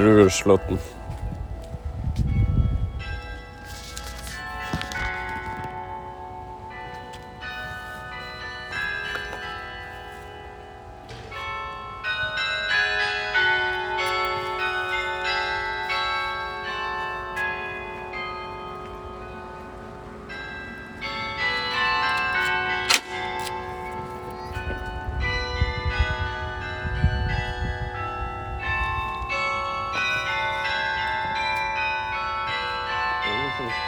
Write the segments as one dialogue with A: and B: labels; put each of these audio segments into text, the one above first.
A: Ruslåtten.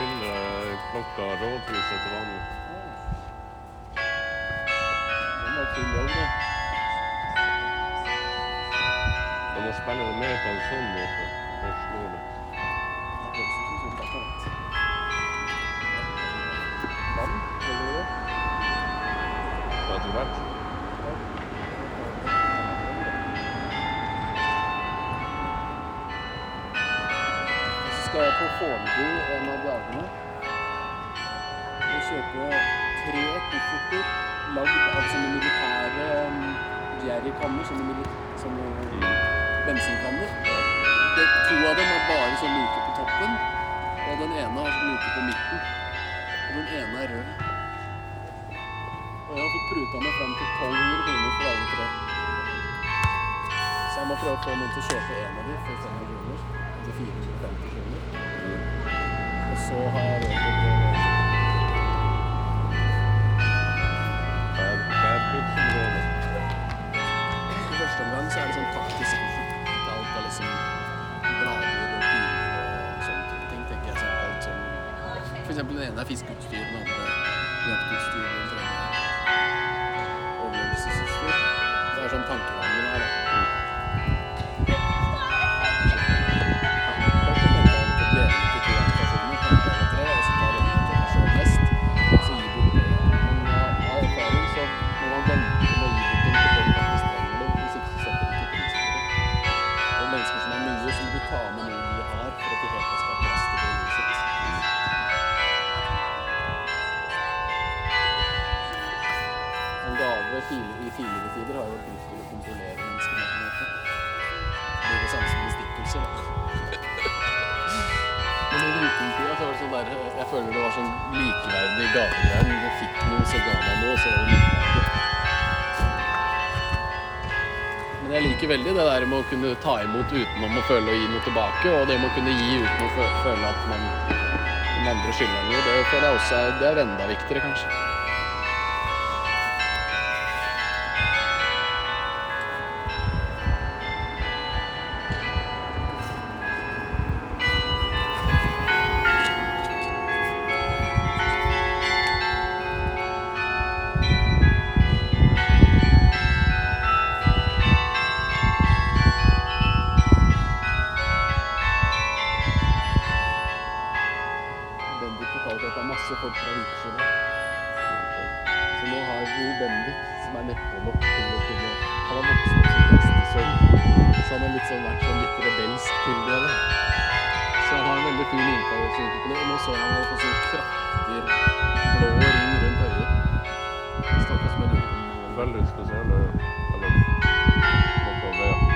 A: Er spiller klokka rådhuset til vanlig.
B: Den
A: må spille det mer på en sånn måte det slår det.
B: Det høres skal jeg på Fornebu en av dagene og kjøpe tre kofferter lagd av sånne militære um, jerrykanner, sånne, milit sånne bensinkanner. Det, to av dem er bare så luke på toppen, og den ene har så luke på midten. Og den ene er rød. Og jeg har fått pruta meg fram til 1200 kroner for alle tre. Så jeg må prøve å få noen til å kjøpe en av dem kroner. Og Sånn Jeg føler det var sånn likeverdig gavegreier. Du fikk noe, så ga deg noe, så var det likeverdig. Men jeg liker veldig det der med å kunne ta imot utenom å føle å gi noe tilbake, og det med å kunne gi uten å føle at man den andre skylder noe. Det føler jeg også er, det er enda viktigere, kanskje. Og fått sånn kraftig blå ring rundt øyet. På om han-
A: Veldig spesielle eller noe av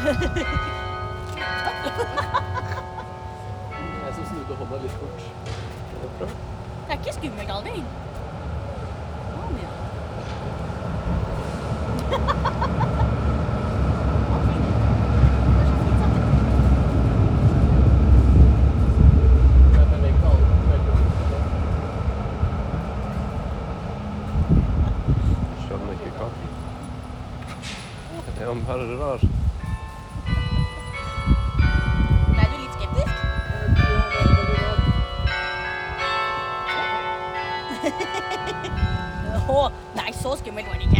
B: Jeg som snudde hånda litt bort.
C: Det er ikke skummelt aldri.
A: Skjønner ikke hva. Er han bare rar?
C: โอ้โหนายโซสกิ
B: นไม่กวันนี้แก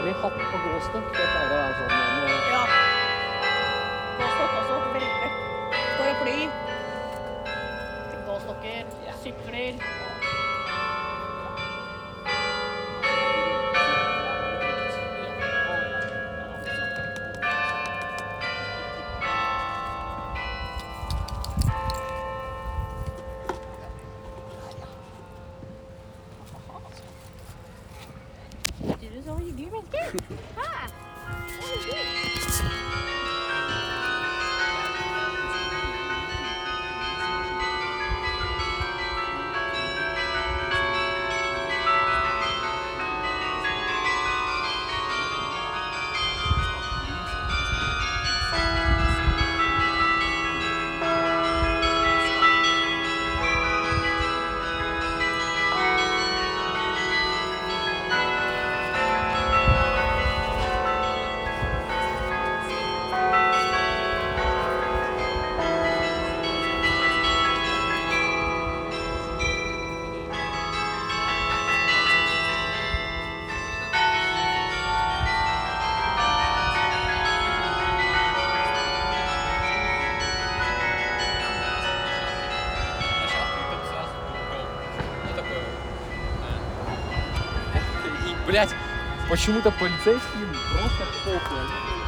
B: Særlig hatt og gåstokk. Det pleier å være sånn Men,
C: Ja. Gåstokk også. Veldig. Paraply. Gåstokker. Sykler.
B: Блять, почему-то полицейские просто похуй.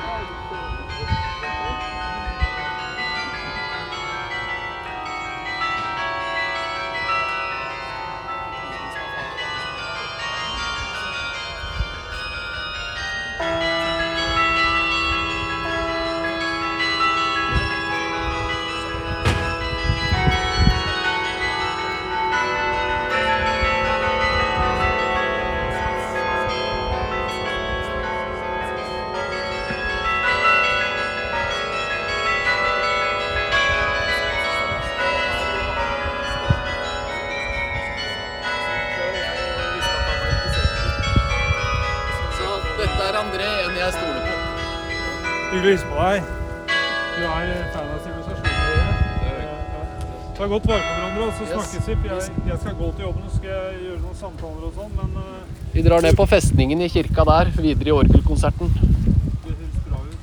D: Å hilse på deg. Du er fan av sivilisasjonen. Ta godt vare på hverandre, og så snakkes vi. Jeg, jeg skal gå til jobben og skal gjøre noen samtaler og sånn, men eh,
B: Vi drar ned på festningen i kirka der, videre i orgelkonserten.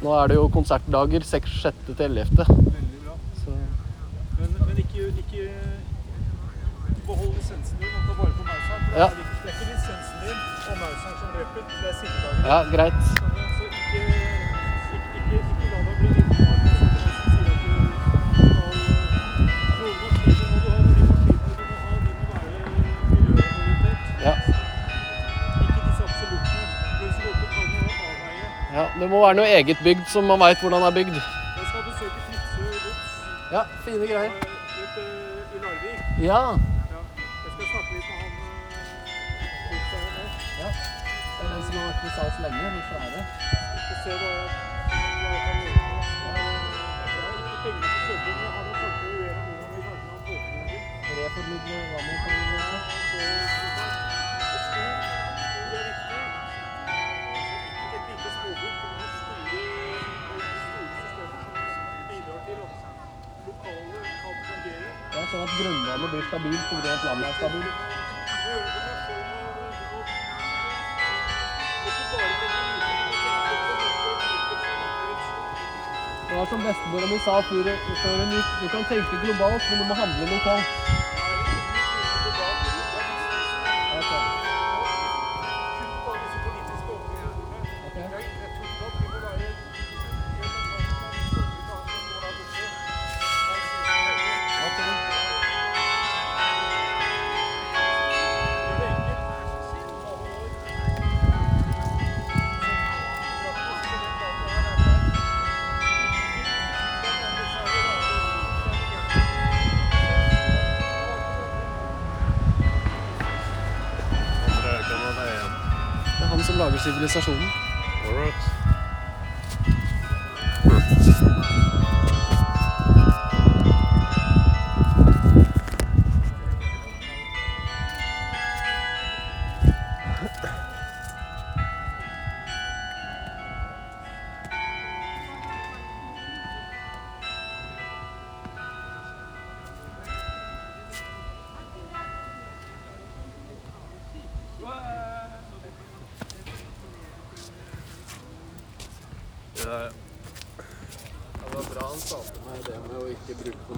B: Nå er det jo konsertdager 6. 6. til 11.
D: Veldig bra. Men, men ikke, ikke behold lisensen din og ta vare på mauseren. for
B: Ja.
D: Det, er ikke, det lisensen din og Mausern som dreper, det er sidedagen.
B: ja, greit. Det må være noe eget bygd som man veit hvordan er bygd.
D: Jeg skal besøke Fritzøe gods
B: Ja, fine
D: eh,
B: greier.
D: ute i Larvik.
B: Ja.
D: Ja. Jeg skal snakke litt med han eh, godseieren nå.
B: ja. Det er den som har vært i SAS lenge, den svære.
D: Skal se hva jeg, hva kan gjøre. Jeg har ikke penger til
B: sånn at grunnvannet blir stabilt fordi at landet er stabilt. Det var som bestemora mi sa før, hun gikk. Du kan tenke globalt, men du må handle lokalt. Som lager sivilisasjonen. Det var bra han sa til meg det med å ikke bruke for